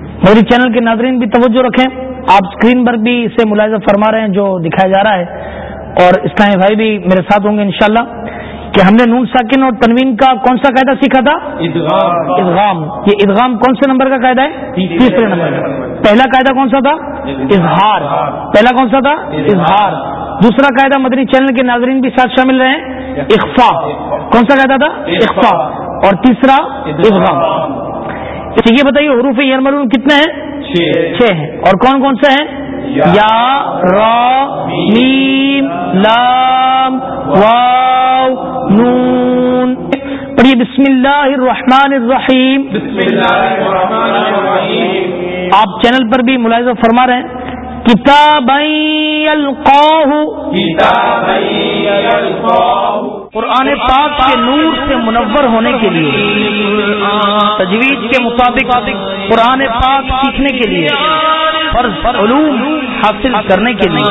میری چینل کے ناظرین بھی توجہ رکھیں۔ آپ اسکرین پر بھی اسے ملاحظہ فرما رہے ہیں جو دکھایا جا رہا ہے۔ اور اسلامی بھائی بھی میرے ساتھ ہوں گے انشاءاللہ کہ ہم نے نون ساکن اور تنوین کا کون سا قاعدہ سیکھا تھا؟ ادغام۔ یہ ادغام کون سے نمبر کا قاعدہ ہے؟ تیسرے نمبر۔ پہلا قاعدہ کون سا تھا؟ اظہار۔ پہلا کون سا تھا؟ اظہار۔ دوسرا قاعدہ مدنی چینل کے ناظرین بھی ساتھ شامل رہے ہیں۔ اخفا۔ کون سا قاعدہ تھا؟ اخفا۔ اور تیسرا ادغام اچھا یہ بتائیے حروف یرملون کتنے ہیں؟ چھ۔ ہیں۔ اور کون کون سے ہیں؟ یا را میم لام واو نون۔ پڑھیے بسم اللہ الرحمن الرحیم۔ بسم اللہ الرحمن الرحیم۔ آپ چینل پر بھی ملاحظہ فرما رہے ہیں۔ کتاب قرآن پاک کے نور سے منور ہونے کے لیے تجویز کے مطابق قرآن پاک سیکھنے کے لیے۔ فرض علوم حاصل کرنے کے لیے،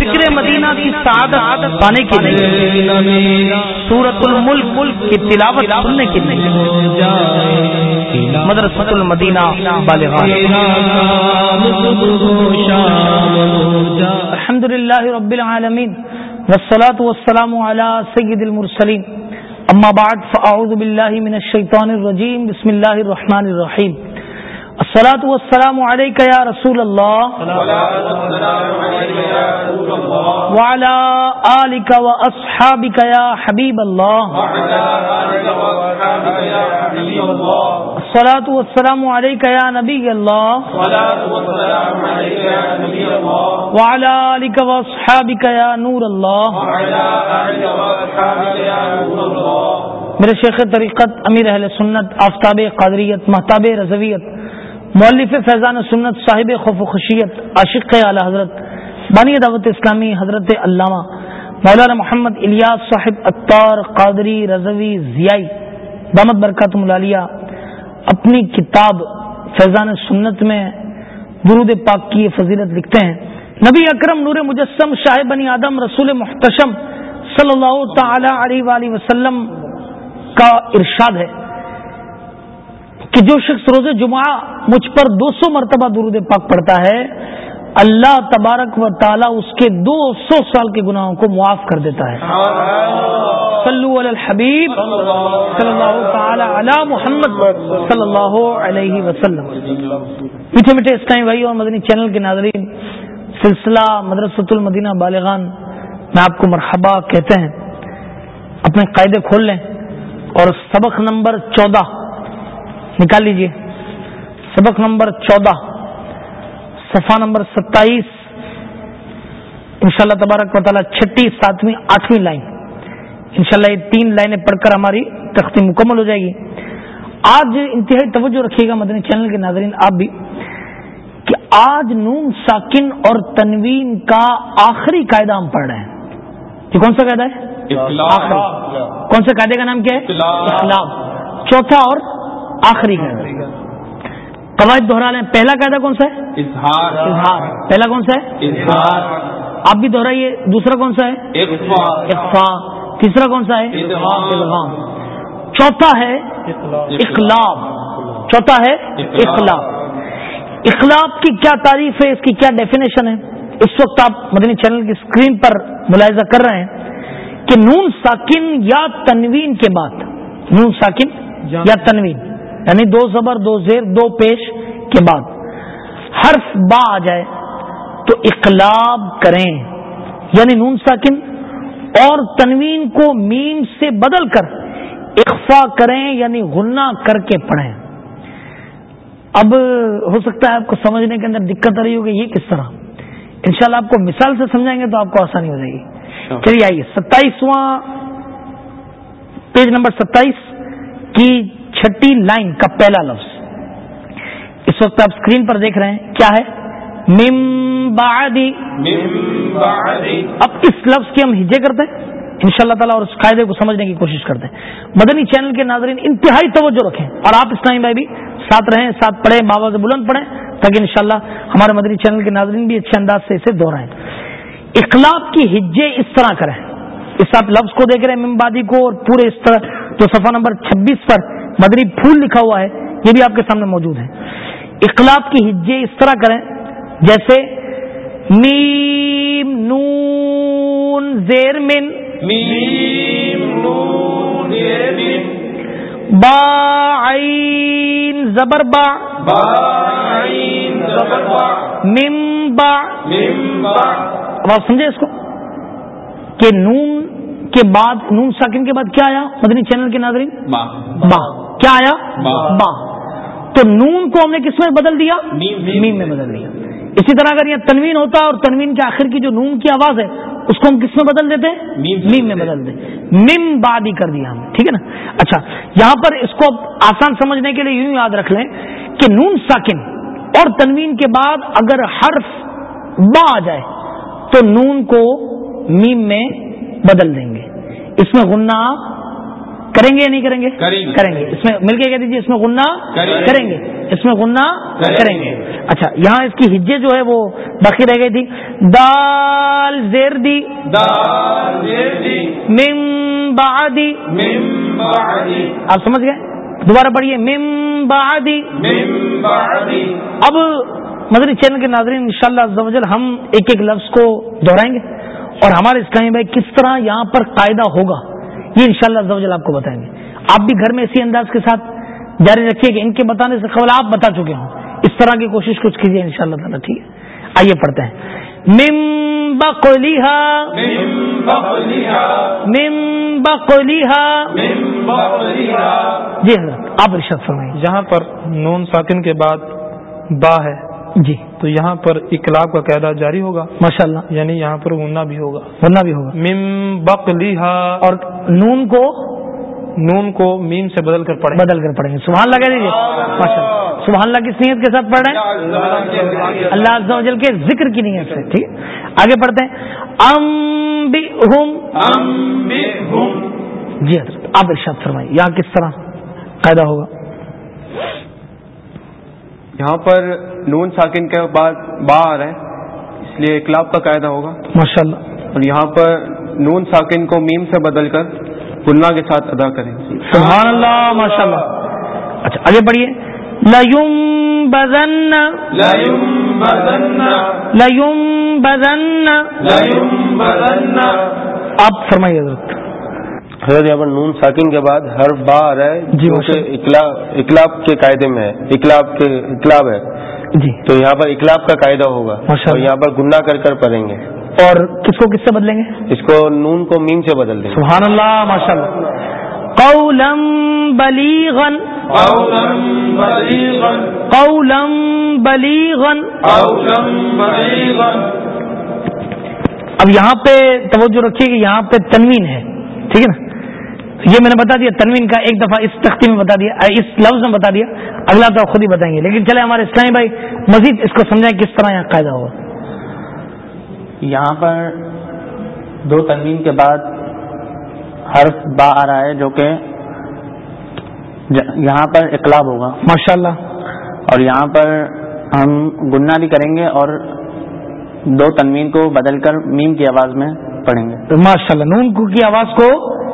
فکر مدینہ کی سعادت پانے کے لیے سورت الملک ملک کی تلاوت سننے کے لیے، مدرسۃ المدینہ الحمد للہ رب العالمین، والصلاة والسلام على سید المرسلین۔ اما بعد، فاعوذ باللہ من الشیطان الرجیم، بسم اللہ الرحمن الرحیم۔ السلاۃ والسلام علیک یا رسول اللہ وعلى آلك وأصحابك يا حبيب الله. الصلاة والسلام عليك يا نبي الله. وعلى آلك وأصحابك يا نور الله. میرے شیخ طریقت امیر اہل سنت، آفتاب قادریت محتاب رضویت مولف فیضان سنت صاحب خوف و خشیت، عاشق اعلی حضرت، بانی دعوت اسلامی حضرت علامہ مولانا محمد الیاس صاحب اطار، قادری، رضوی، ضیائی، دامت برکات ملالیہ اپنی کتاب فیضان سنت میں درود پاک کی فضیلت لکھتے ہیں۔ نبی اکرم نور مجسم شاہ بنی آدم رسول محتشم صلی اللہ تعالی علیہ وآلہ وسلم کا ارشاد ہے کہ جو شخص روز جمعہ مجھ پر دو سو مرتبہ درود پاک پڑتا ہے، اللہ تبارک و تعالی اس کے دو سو سال کے گناہوں کو معاف کر دیتا ہے۔ صلو علی الحبیب صلی اللہ تعالی علی محمد صلی اللہ علیہ وسلم۔ میٹھے میٹھے اسکائی بھائی اور مدنی چینل کے ناظرین، سلسلہ مدرسۃ المدینہ بالغان میں آپ کو مرحبا کہتے ہیں۔ اپنے قاعدے کھول لیں اور سبق نمبر چودہ نکال لیجیے سبق نمبر چودہ صفحہ نمبر ستائیس۔ ان شاء اللہ تبارک و تعالیٰ چھٹی ساتویں آٹھویں لائن۔ ان شاء اللہ یہ تین لائنیں پڑھ کر ہماری تختی مکمل ہو جائے گی۔ آج انتہائی توجہ رکھیے گا مدنی چینل کے ناظرین آپ بھی کہ آج نون ساکن اور تنوین کا آخری قاعدہ ہم پڑھ رہے ہیں۔ یہ کون سا قاعدہ ہے؟ کون سے قاعدے کا نام کیا ہے؟ چوتھا اور آخری قاعدہ۔ قواعد دوہرا لیں۔ پہلا قاعدہ کون سا ہے؟ اظہار۔ اظہار۔ پہلا کون سا ہے؟ اظہار۔ آپ بھی دوہرائیے دوسرا کون سا ہے؟ اخفا تیسرا کون سا ہے؟ چوتھا ہے اخلاق چوتھا ہے اخلاق اخلاق کی کیا تعریف ہے؟ اس کی کیا ڈیفینیشن ہے؟ اس وقت آپ مدنی چینل کی اسکرین پر ملاحظہ کر رہے ہیں کہ نون ساکن یا تنوین کے بعد نون ساکن یا تنوین یعنی دو زبر دو زیر دو پیش کے بعد حرف با آ جائے تو اقلاب کریں یعنی نون ساکن اور تنوین کو میم سے بدل کر اقفا کریں یعنی غنہ کر کے پڑھیں۔ اب ہو سکتا ہے آپ کو سمجھنے کے اندر دقت آ رہی ہوگی یہ کس طرح؟ انشاءاللہ آپ کو مثال سے سمجھائیں گے تو آپ کو آسانی ہو جائے گی۔ چلیے آئیے ستائیسواں پیج نمبر ستائیس کی چھٹی لائن کا پہلا لفظ۔ اس وقت آپ اسکرین پر دیکھ رہے ہیں کیا ہے؟ مم بعدی اب اس لفظ کی ہم ہجے کرتے ہیں۔ ان شاء اللہ تعالیٰ اور اس قاعدے کو سمجھنے کی کوشش کرتے ہیں۔ مدنی چینل کے ناظرین انتہائی توجہ رکھیں۔ اور آپ اسلامی بھائی بھی ساتھ رہیں ساتھ پڑھیں بابا سے بلند پڑھیں تاکہ انشاءاللہ ہمارے مدنی چینل کے ناظرین بھی اچھے انداز سے اسے دہرائیں اخلاق کی ہجے اس طرح کریں۔ اس آپ لفظ کو دیکھ رہے ہیں ممبادی کو اور پورے اس طرح۔ تو صفحہ نمبر چھبیس پر مدنی پھول لکھا ہوا ہے یہ بھی آپ کے سامنے موجود ہیں اقلاب کی ہجے اس طرح کریں جیسے میم نون زیر من با عین زبر با مم با اب آپ سمجھے اس کو؟ کہ نون کے بعد نون ساکن کے بعد کیا آیا؟ مدنی چینل کے ناظرین؟ با۔ کیا آیا؟ با۔ تو نون کو ہم نے کس میں بدل دیا؟ میم میں. بدل دیا. اسی طرح اگر یہ تنوین ہوتا اور تنوین کے آخر کی جو نون کی آواز ہے اس کو ہم کس میں بدل دیتے؟ میم. میں بدل دیں. میم بادی کر دیا ہم. ٹھیک ہے نا؟ اچھا یہاں پر اس کو آسان سمجھنے کے لیے یوں یاد رکھ لیں کہ نون ساکن اور تنوین کے بعد اگر حرف با آ جائے تو نون کو میم میں بدل دیں گے. اس میں غنہ کریں گے یا نہیں کریں گے؟ کریں گے. اس میں مل کے کہہ دیجیے اس میں غنہ کریں گے. اس میں غنہ کریں گے. اچھا یہاں اس کی ہجے جو ہے وہ باقی رہ گئی تھی. دال زیر دی مم آپ سمجھ گئے؟ دوبارہ پڑھیے. مم بادی اب مدری چینل کے ناظرین ان شاء اللہ ہم ایک ایک لفظ کو دہرائیں گے اور ہمارے اسلامی بھائی کس طرح یہاں پر قاعدہ ہوگا؟ یہ ان شاء اللہ آپ کو بتائیں گے۔ آپ بھی گھر میں اسی انداز کے ساتھ جاری رکھیے کہ ان کے بتانے سے قبل آپ بتا چکے ہوں۔ اس طرح کی کوشش کچھ کیجیے ان شاء اللہ تعالیٰ ٹھیک ہے؟ آئیے پڑھتے ہیں۔ مم جی حضرت آپ ارشاد فرمائیے۔ جہاں پر نون ساکن کے بعد با ہے جی۔ تو یہاں پر اقلاب کا قاعدہ جاری ہوگا۔ ماشاء اللہ یعنی یہاں پر غنہ بھی ہوگا۔ غنہ بھی ہوگا۔ مم بقلیحا اور نون کو نون کو میم سے بدل کر پڑھیں۔ بدل کر پڑھیں گے۔ سبحان اللہ کہہ دیجیے ماشاء اللہ۔ سبحان اللہ کس نیت کے ساتھ پڑھ رہے ہیں؟ اللہ عز و جل کے ذکر کی نیت سے۔ ٹھیک۔ ہے آگے پڑھتے ہیں۔ ام بی جی حضرت آپ ارشاد فرمائیے۔ یہاں کس طرح قاعدہ ہوگا؟ یہاں پر نون ساکن کے بعد با آ رہا ہے اس لیے اقلاب کا قاعدہ ہوگا۔ ماشاء اللہ اور یہاں پر نون ساکن کو میم سے بدل کر گننا کے ساتھ ادا کریں۔ سبحان اللہ ماشاء اللہ اچھا آگے بڑھیے لیم بدن لیم بدن آپ فرمائیے حضرت۔ حضرت یہاں پر نون ساکن کے بعد ہر با آ رہا ہے جی، جو کہ اقلاب کے قاعدے میں ہے اقلاب کے اقلاب ہے۔ جی۔ تو یہاں پر اقلاب کا قاعدہ ہوگا اور۔ یہاں پر گننا کر کر پڑھیں گے۔ اور کس کو کس سے بدلیں گے؟ اس کو نون کو میم سے بدل دیں گے۔ سبحان اللہ ماشاء اللہ قولم بلیغن۔ قولم بلیغن۔ اب یہاں پہ توجہ رکھیے کہ یہاں پہ تنوین ہے ٹھیک ہے نا؟ یہ میں نے بتا دیا تنوین کا ایک دفعہ اس تختی میں بتا دیا اس لفظ میں بتا دیا اگلا تو خود ہی بتائیں گے۔ لیکن چلے ہمارے اسلامی بھائی مزید اس کو سمجھائیں کس طرح یہاں قاعدہ ہوگا یہاں پر دو تنوین کے بعد حرف با آ رہا ہے جو کہ یہاں پر اقلاب ہوگا۔ ماشاء اللہ اور یہاں پر ہم گننا بھی کریں گے اور دو تنوین کو بدل کر میم کی آواز میں پڑھیں گے۔ ماشاء اللہ نون کو کی آواز کو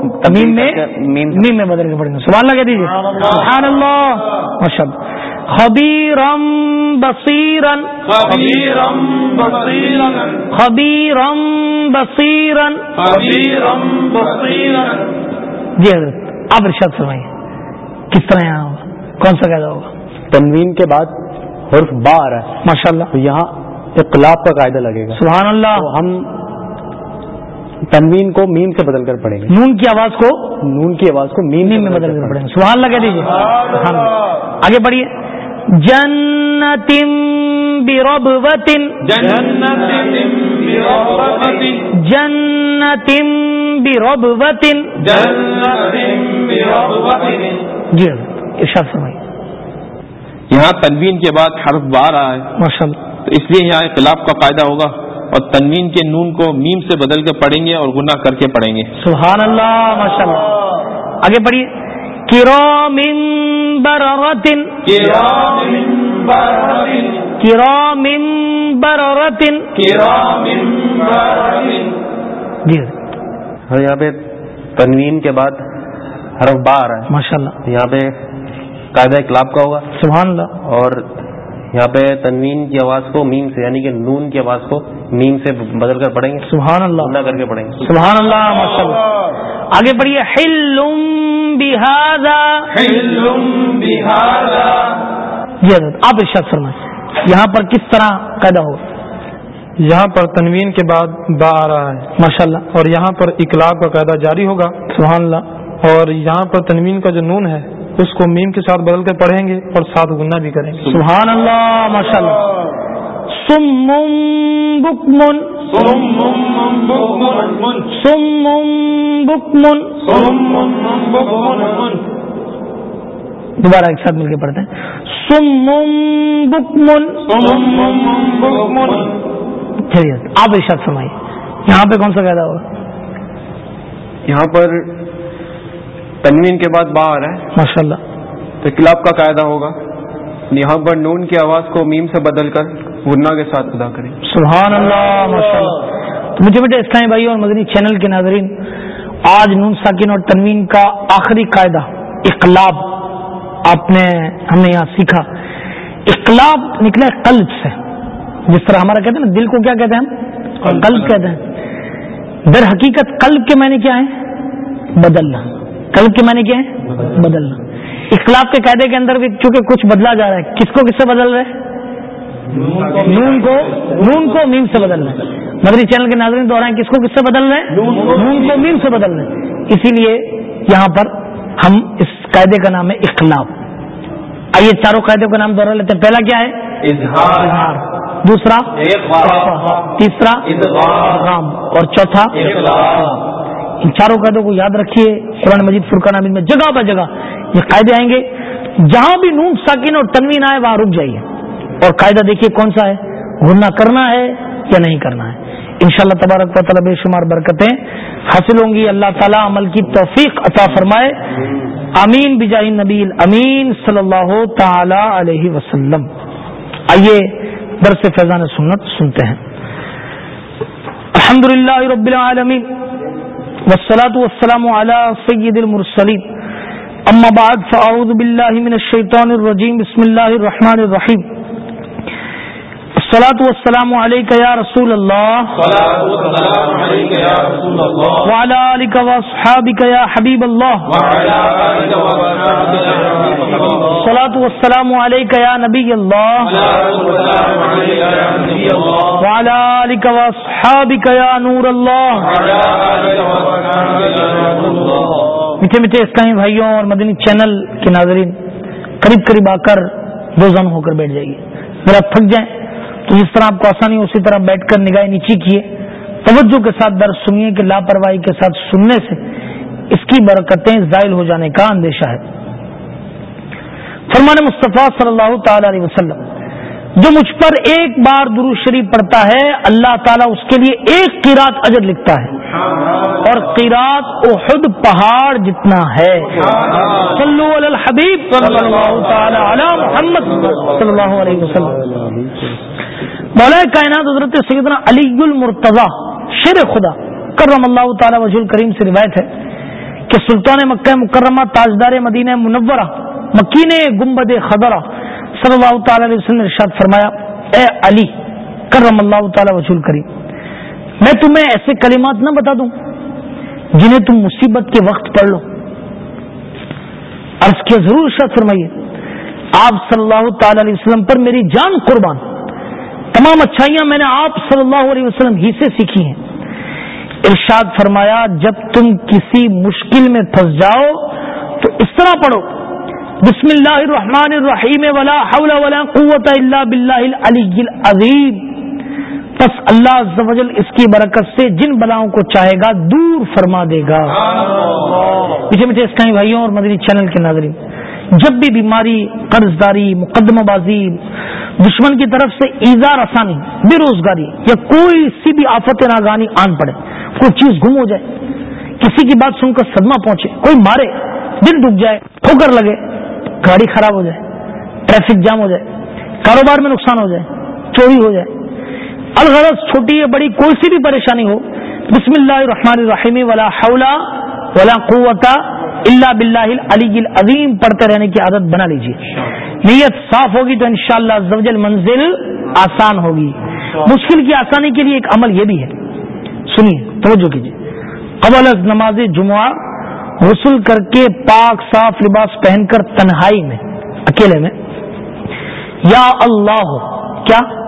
میم میں میم میں بدل کے پڑھیں گے۔ سبحان اللہ کہہ دیجیے سبحان اللہ۔ ماشاء اللہ۔ خبیرم بصیرن۔ خبیرم بصیرن۔ جی حضرت آپ ارشاد فرمائیے۔ کس طرح یہاں ہوگا؟ کون سا قاعدہ ہوگا؟ تنوین کے بعد حرف با آ رہا ہے۔ ماشاء اللہ یہاں اقلاب کا قاعدہ لگے گا۔ سبحان اللہ۔ ہم تنوین کو میم سے بدل کر پڑھیں گے۔ نون کی آواز کو نون کی آواز کو میم میم میں بدل کر پڑھیں گے۔ سبحان اللہ کہہ دیجیے آگے بڑھیے۔ جنتم بربوتن جنتم بربوتن جی ارشاد فرمائیے۔ یہاں تنوین کے بعد حرف با رہا ہے ماشاء اللہ تو اس لیے یہاں اختلاف کا قاعدہ ہوگا۔ اور تنوین کے نون کو میم سے بدل کے پڑھیں گے اور گناہ کر کے پڑھیں گے۔ سبحان اللہ ماشاء اللہ آگے بڑھیے۔ کرام بررتن کرام بررتن جی۔ اور یہاں پہ تنوین کے بعد حرف با آ رہا ماشاء اللہ ہے یہاں پہ قاعدہ اقلاب کا ہوگا۔ سبحان اللہ اور یہاں پہ تنوین کی آواز کو میم سے یعنی کہ نون کی آواز کو میم سے بدل کر پڑھیں گے۔ سبحان اللہ۔ غنہ کر کے پڑھیں گے۔ سبحان اللہ ماشاء اللہ۔ آگے بڑھیے حلم بہذا۔ جی حضرت آپ ارشاد فرمائیں۔ یہاں پر کس طرح قاعدہ ہوگا یہاں پر تنوین کے بعد با آ رہا ہے۔ ماشاء اللہ۔ اور یہاں پر اقلاب کا قاعدہ جاری ہوگا۔ سبحان اللہ۔ اور یہاں پر تنوین کا جو نون ہے اس کو میم کے ساتھ بدل کر پڑھیں گے اور ساتھ گنا بھی کریں گے۔ سبحان اللہ ماشاء اللہ سم بکمن سم بکمن دوبارہ ایک ساتھ مل کے پڑھتے ہیں۔ سم بکمن چلیے آپ ارشاد فرمائیے۔ یہاں پہ کون سا قاعدہ ہوگا؟ یہاں پر تنوین کے بعد با آ رہا ہے۔ ماشاء اللہ تو اقلاب کا قاعدہ ہوگا۔ یہاں پر نون کی آواز کو میم سے بدل کر غنہ کے ساتھ ادا کریں۔ سبحان اللہ ماشاء اللہ تو مجھے بیٹے اسلامی بھائی اور مدنی چینل کے ناظرین آج نون ساکن اور تنوین کا آخری قاعدہ اقلاب۔ آپ نے ہم نے یہاں سیکھا۔ اقلاب نکلا ہے قلب سے۔ جس طرح ہمارا کہتے ہیں نا دل کو کیا کہتے ہیں ہم؟ قلب۔ کہتے ہیں۔ در حقیقت قلب کے معنی کیا ہے بدلنا۔ قلب کے معنی کیا ہے؟ بدلنا۔ اخلاف کے قاعدے کے اندر بھی چونکہ کچھ بدلا جا رہا ہے کس کو کس سے بدل رہے نون کو نون کو میم سے بدل رہے مدری چینل کے ناظرین دوران کس کو کس سے بدل رہے ہیں نون کو۔ میم سے بدل رہے ہیں اسی لیے یہاں پر ہم اس قاعدے کا نام ہے اخلاف آئیے چاروں قاعدوں کا نام دوہرا لیتے ہیں۔ پہلا کیا ہے؟ اظہار۔ دوسرا؟ تیسرا؟ اور چوتھا؟ ان چاروں قاعدوں کو یاد رکھیے، قرآن مجید، فرقان عامد میں جگہ بہ جگہ یہ قاعدے آئیں گے۔ جہاں بھی نون ساکن اور تنوین آئے، وہاں رک جائیے۔ اور قاعدہ دیکھیے کون سا ہے گننا کرنا ہے یا نہیں کرنا ہے۔ ان شاء اللہ تبارک و تعالیٰ بے شمار برکتیں حاصل ہوں گی۔ اللہ تعالیٰ عمل کی توفیق عطا فرمائے۔ امین بجاہ نبی امین صلی اللہ تعالی علیہ وسلم۔ آئیے، درس فیضان سنت سنتے ہیں۔ الحمد للہ رب العالمین۔ والصلاة والسلام على سید المرسلين أما بعد فأعوذ بالله من الشیطان الرجيم بسم اللہ الرحمن الرحیم. الصلاة والسلام عليك يا رسول يا حبيب الله. الصلاة والسلام عليك يا نبي الله. وعلى آلك وأصحابك يا نور الله. میٹھے میٹھے اسلامی بھائیوں اور مدنی چینل کے ناظرین قریب قریب آ کر دو زن ہو کر بیٹھ جائیے۔ ذرا تھک جائیں۔ تو جس طرح آپ کو آسانی اسی طرح بیٹھ کر نگاہ نیچی کیے، توجہ کے ساتھ درد سنیے کہ لاپرواہی کے ساتھ سننے سے اس کی برکتیں زائل ہو جانے کا اندیشہ ہے۔ فرمان مصطفیٰ صلی اللہ تعالی علیہ وسلم، جو مجھ پر ایک بار درو شریف پڑھتا ہے، اللہ تعالیٰ اس کے لیے ایک قیرات اجر لکھتا ہے۔ اور قیرات احد پہاڑ جتنا ہے۔ صلو علی الحبیب صلی اللہ تعالی علی محمد صلی اللہ علیہ وسلم۔ مولا کائنات حضرت سیدنا علی المرتضی، شیر خدا، کرم اللہ تعالی وجہ الکریم سے روایت ہے کہ سلطان مکہ مکرمہ، تاجدار مدینہ منورہ مکین گمبد خدرہ صلی اللہ تعالی علیہ وسلم نے ارشاد فرمایا، اے علی، کرم اللہ تعالی وجہ الکریم۔ میں تمہیں ایسے کلمات نہ بتا دوں جنہیں تم مصیبت کے وقت پڑھ لو۔ عرض کیا، ضرور ارشاد فرمائیے۔ آپ صلی اللہ تعالی علیہ وسلم پر میری جان قربان۔ تمام اچھائیاں میں نے آپ صلی اللہ علیہ وسلم ہی سے سیکھی ہیں۔ ارشاد فرمایا، جب تم کسی مشکل میں پھنس جاؤ تو اس طرح پڑھو، بسم اللہ الرحمن الرحیم ولا حول ولا قوت الا باللہ العلی العظیم۔ پس اللہ عز و جل اس کی برکت سے جن بلاؤں کو چاہے گا دور فرما دے گا۔ پیچھے پیچھے اسلامی بھائیوں اور مدنی چینل کے ناظرین، جب بھی بیماری قرض داری مقدمہ بازی دشمن کی طرف سے ایزار آسانی بے روزگاری یا کوئی سی بھی آفت ناگانی آن پڑے، کوئی چیز گم ہو جائے، کسی کی بات سن کر صدمہ پہنچے، کوئی مارے، دل ڈوب جائے، ٹھوکر لگے، گاڑی خراب ہو جائے، ٹریفک جام ہو جائے، کاروبار میں نقصان ہو جائے، چوری ہو جائے۔ الغرض چھوٹی یا بڑی کوئی سی بھی پریشانی ہو، بسم اللہ الرحمن الرحیم، ولا حول ولا قوت اللہ بلّہ علی العظیم پڑھتے رہنے کی عادت بنا لیجیے نیت صاف ہوگی تو انشاءاللہ شاء اللہ منزل آسان ہوگی۔ مشکل کی آسانی کے لیے ایک عمل یہ بھی ہے۔ سنیے توجہ کیجیے قبل از نماز جمعہ غسل کر کے پاک صاف لباس پہن کر تنہائی میں اکیلے میں۔ یا اللہ کیا؟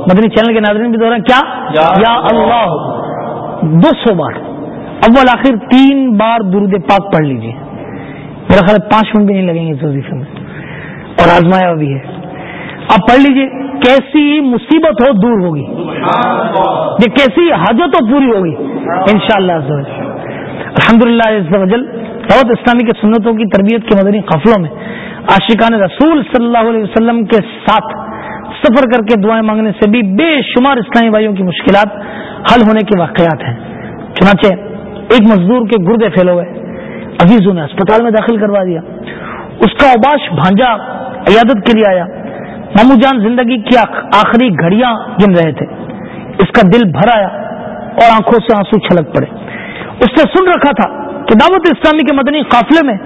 مدنی چینل کے ناظرین بھی دوران کیا؟ یا اللہ دو سو بار۔ اول آخر تین بار درود پاک پڑھ لیجیے میرا خیال پانچ منٹ بھی نہیں لگیں گے اس وظیفے میں۔ اور آزمایا بھی ہے۔ اب پڑھ لیجیے کیسی مصیبت ہو دور ہوگی۔ یہ کیسی حاجت ہو پوری ہوگی۔ ان شاء اللہ الحمد للہ دعوت اسلامی کے سنتوں کی تربیت کے مدنی قفلوں میں عاشقان رسول صلی اللہ علیہ وسلم کے ساتھ سفر کر کے دعائیں مانگنے سے بھی بے شمار اسلامی بھائیوں کی مشکلات حل ہونے کے واقعات ہیں۔ چنانچہ ایک مزدور کے گردے پھیلے ہوئے، عزیزوں نے اسپتال میں داخل کروا دیا۔ اس کا اوباش بھانجا عیادت کے لیے آیا۔ مامو جان زندگی کی آخری گھڑیاں گن رہے تھے۔ اس کا دل بھر آیا اور آنکھوں سے آنسو چھلک پڑے۔ اس نے سن رکھا تھا کہ دعوت اسلامی کے مدنی قافلے میں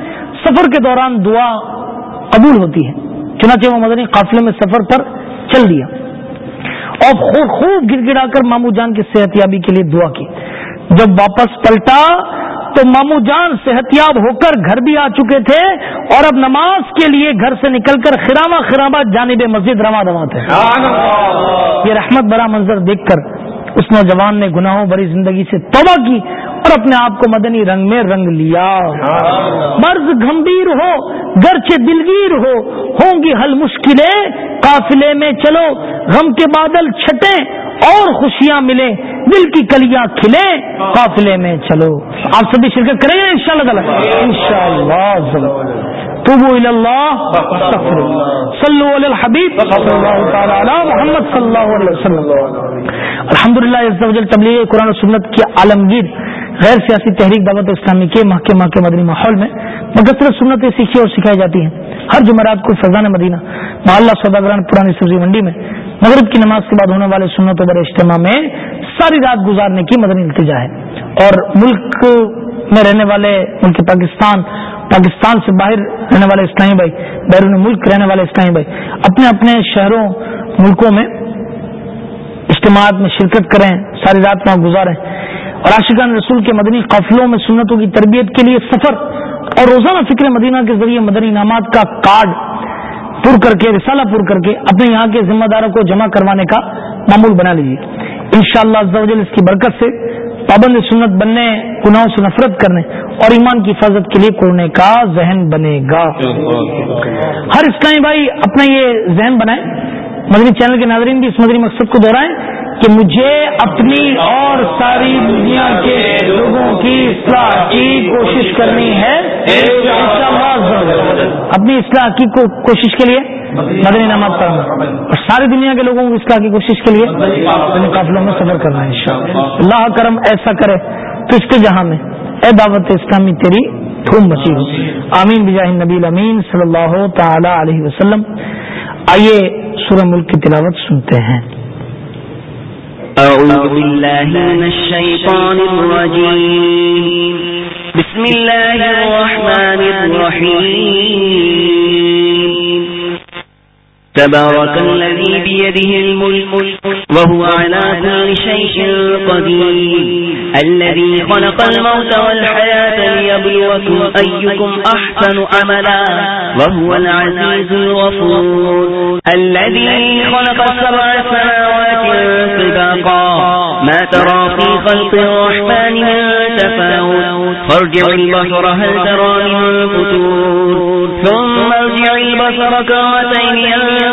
سفر کے دوران دعا قبول ہوتی ہے۔ چنانچہ وہ مدنی قافلے میں سفر پر چل دیا۔ اور خوب خوب گڑا کر مامو جان کی صحت یابی کے لیے دعا کی۔ جب واپس پلٹا تو مامو جان صحت یاب ہو کر گھر بھی آ چکے تھے اور اب نماز کے لیے گھر سے نکل کر خراما خراما جانب مسجد روا دوا تھے۔ یہ رحمت برا منظر دیکھ کر اس نوجوان نے گناہوں بھری زندگی سے توبہ کی اور اپنے آپ کو مدنی رنگ میں رنگ لیا۔ مرض گمبھیر ہو گرچہ دلگیر ہو ہوں گی حل مشکلیں قافلے میں چلو غم کے بادل چھٹے اور خوشیاں ملیں دل کی کلیاں کھلے قافلے میں چلو۔ آپ سبھی شرکت کریں گے ان شاء اللہ تعالیٰ ان شاء اللہ صلو علی الحبیب محمد صلی اللہ علیہ وسلم۔ الحمد للہ تبلیغ قرآن و سنت کی عالمگیر غیر سیاسی تحریک دعوت اسلامی کے محکمہ کے مدنی ماحول میں مقصر سنتیں سیکھی اور سکھائی جاتی ہیں۔ ہر جمعرات کو فضان مدینہ، محلہ سوداگران پرانی سبزی منڈی میں مغرب کی نماز کے بعد ہونے والے سنتوں بڑے اجتماع میں ساری رات گزارنے کی مدنی التجا ہے۔ اور ملک میں رہنے والے ملک پاکستان پاکستان سے باہر رہنے والے اسلامی بھائی، بیرون ملک رہنے والے اسلامی بھائی، اپنے اپنے شہروں، ملکوں میں اجتماعات میں شرکت کریں، ساری رات وہاں گزاریں۔ اور عاشقان رسول کے مدنی قافلوں میں سنتوں کی تربیت کے لیے سفر اور روزانہ فکر مدینہ کے ذریعے مدنی انعامات کا کارڈ پر کر کے رسالہ پر کر کے اپنے یہاں کے ذمہ داروں کو جمع کروانے کا معمول بنا لیجیے ان شاء اللہ اس کی برکت سے پابند سنت بننے گناہوں سے نفرت کرنے اور ایمان کی حفاظت کے لیے کوڑنے کا ذہن بنے گا۔ ہر اسلامی بھائی اپنا یہ ذہن بنائے مدنی چینل کے ناظرین بھی اس مدنی مقصد کو دہرائیں کہ مجھے اپنی اور ساری دنیا کے لوگوں کی اصلاح کی کوشش کرنی ہے۔ اپنی اصلاح کی کوشش کے لیے مدنی نماز پڑھنا اور ساری دنیا کے لوگوں کو اصلاح کی کوشش کے لیے اپنے قافلوں میں سفر کرنا ہے اللہ کرم ایسا کرے تو اس کے جہاں میں اے دعوت اسلامی تیری دھوم مچی ہو۔ آمین بجاہ نبی امین صلی اللہ تعالی علیہ وسلم۔ آئیے سورہ ملک کی تلاوت سنتے ہیں۔ أعوذ بالله من الشيطان الرجيم بسم الله الرحمن الرحيم تبارك الذي بيده الملك، وهو على كل شيء قدير. الذي خلق الموت والحياة ليبلوكم أيكم أحسن عملا، وهو العزيز الغفور. الذي خلق سبع سماوات طباقا، ما ترى في خلق الرحمن من تفاوت. فارجع البصر هل ترى من فتور. ثم ارجع البصر كرتين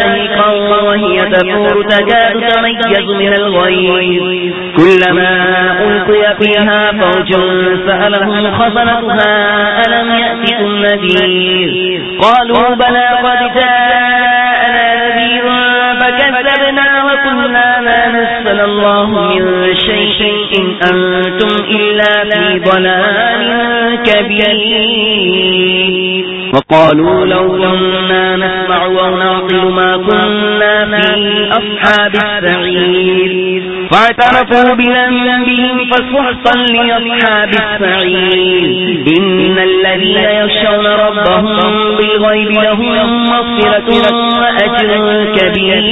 شهيقا وهي وهي تفور تكاد تميز من الغيظ. كلما ألقي فيها فوج سألهم خزنتها، ألم يأتكم نذير؟ قالوا بلى قد جاءنا ما نزل الله من شيء إن أنتم إلا في ضلال كبير وقالوا لو كنا نسمع ونعقل ما كنا في أصحاب السعير فاعترفوا بذنبهم فسحقا لأصحاب السعير إن الذين يخشون ربهم بالغيب لهم مغفرة وأجر كبير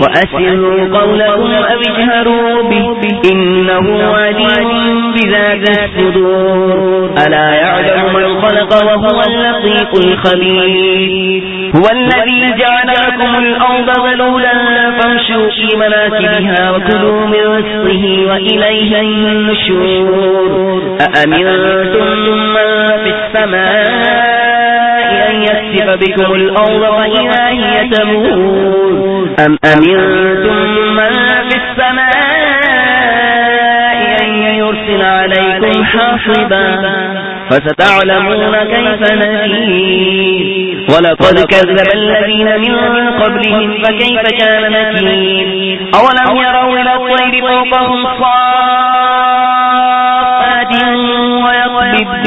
وأسروا قولكم أو اجهروا به. إنه عليم بذات الصدور. ألا يعلم من خلق وهو اللطيف الخبير. هو الذي جعل لكم الأرض ذلولا فامشوا في مناكبها وكلوا من رزقه وإليه النشور. أأمنتم من في السماء أن يسف بكم الأرض فإذا هي تمور أم أمنتم من في السماء أن يرسل عليكم حاصبا فستعلمون كيف نذير ولقد كذب الذين من قبلهم فكيف كان نكير أولم يروا إلى الطير فوقهم صافات ويقبض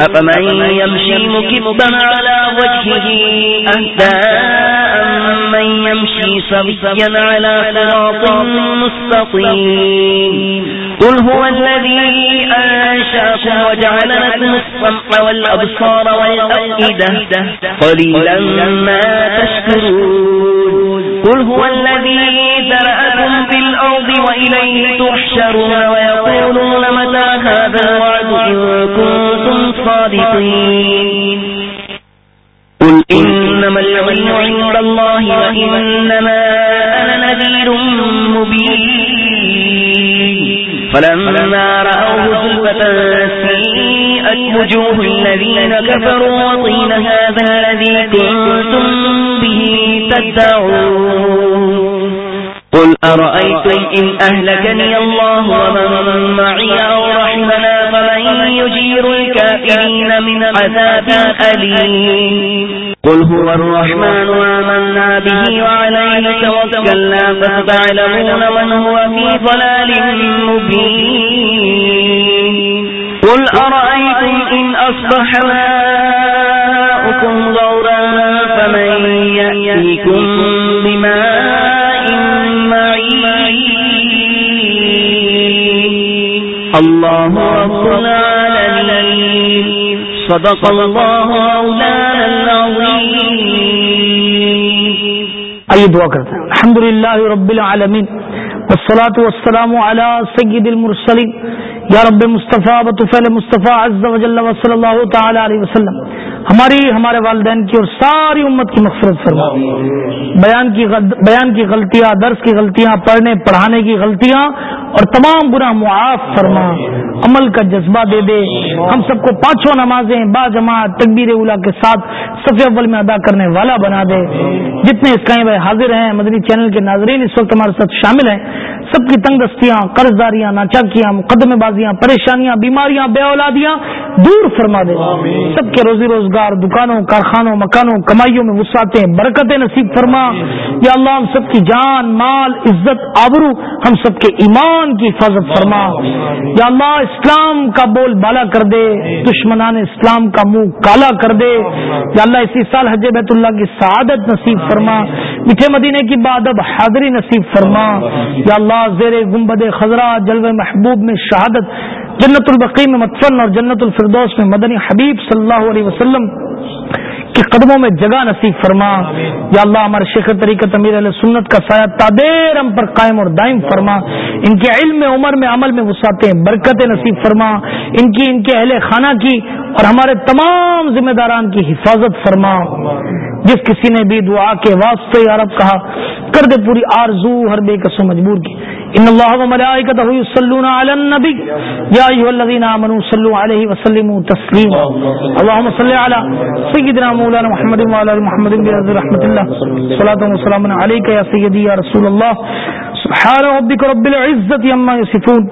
أفمن يمشي مكبا على وجهه أهداء من يمشي سبيا على صراط مستقيم. قل هو الذي أنشاكم وجعل لكم السمع والأبصار والأفئدة قليلا ما تشكرون. قل هو الذي ذرأكم في الأرض وإليه تحشرون ويقولون متى هذا الوعد إن كنتم صادقين قل إنما العلم عند الله وإنما أنا نذير مبين. فلما رأوه زلفة سيئت وجوه الذين كفروا وطين هذا الذي كنتم به تدعون. قل أرأيتم إن أهلكني الله ومن معي أو رحمنا يجير الكافرين من عذاب أليم. قل هو الرحمن آمنا به وعليه توكلنا فستعلمون من هو في ضلال مبين. قل أرأيتم إن أصبح ماؤكم غورا فمن يأتيكم بماء معين. الله رب العالمين. صدق الله مولانا العظيم. آئیے دعا کرتے ہیں. الحمد للہ رب العالمین. والصلاة والسلام على سید المرسلین. یا رب مصطفیٰ بطفیل مصطفیٰ عز و جل و صلی اللہ تعالی علیہ وسلم. ہماری ہمارے والدین کی اور ساری امت کی مغفرت فرما۔ بیان کی. بیان کی غلطیاں درس کی غلطیاں پڑھنے پڑھانے کی غلطیاں اور تمام گناہ معاف فرما۔ عمل کا جذبہ دے دے۔ ہم سب کو پانچوں نمازیں با جماعت تکبیر اولا کے ساتھ صفی اول میں ادا کرنے والا بنا دے۔ جتنے اس کہیں بھائی حاضر ہیں مدنی چینل کے ناظرین اس وقت ہمارے ساتھ شامل ہیں۔ سب کی تنگ دستیاں قرض داریاں ناچاکیاں مقدمے بازیاں پریشانیاں بیماریاں بے اولادیاں دور فرما دے۔ سب کے روزی روزگار، دکانوں، کارخانوں، مکانوں، کمائیوں میں وسعتیں، برکتیں نصیب فرما۔ یا اللہ، ہم سب کی جان، مال، عزت، آبرو، ہم سب کے ایمان کی حفاظت فرما۔ یا اللہ، اسلام کا بول بالا کر دے، دشمنان اسلام کا منہ کالا کر دے۔ یا اللہ، اسی سال حج بیت اللہ کی سعادت نصیب فرما۔ میٹھے مدینے کی بادب حاضری نصیب فرما۔ یا اللہ، زیر گنبد خزرہ جلو محبوب میں شہادت جنت البقی میں متفن اور جنت الفردوس میں مدنی حبیب صلی اللہ علیہ وسلم کے قدموں میں جگہ نصیب فرما۔ یا اللہ ہمارے شیخ طریقت امیر علیہ سنت کا سایہ تادیر ہم پر قائم اور دائم فرما۔ ان کے علم میں عمر میں عمل میں وسعتیں برکت نصیب فرما۔ ان کی ان کے اہل خانہ کی اور ہمارے تمام ذمہ داران کی حفاظت فرما۔ جس کسی نے بھی دعا کے واسطے عرب کہا، کر دے پوری آرزو ہر بے قسم مجبور کی۔ ان اللہ و ملائکتہ یصلون علی النبی۔ یا ایھا الذین آمنوا صلوا علیہ وسلموا تسلیما۔ اللهم صل علی سیدنا مولانا محمد وعلى ال محمد برضا رحمت اللہ۔ صلاۃ و سلام علیک یا سیدی یا رسول اللہ۔ سبحان ربک رب العزة عما یصفون۔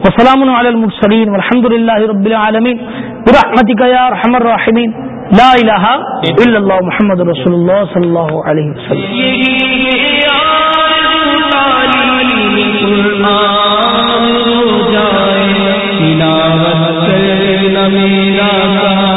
وسلام علی المرسلین والحمد للہ رب العالمین۔ برحمتک یا ارحم الراحمین۔ لا الہ الا اللہ محمد رسول اللہ صلی اللہ علیہ وسلم. میرا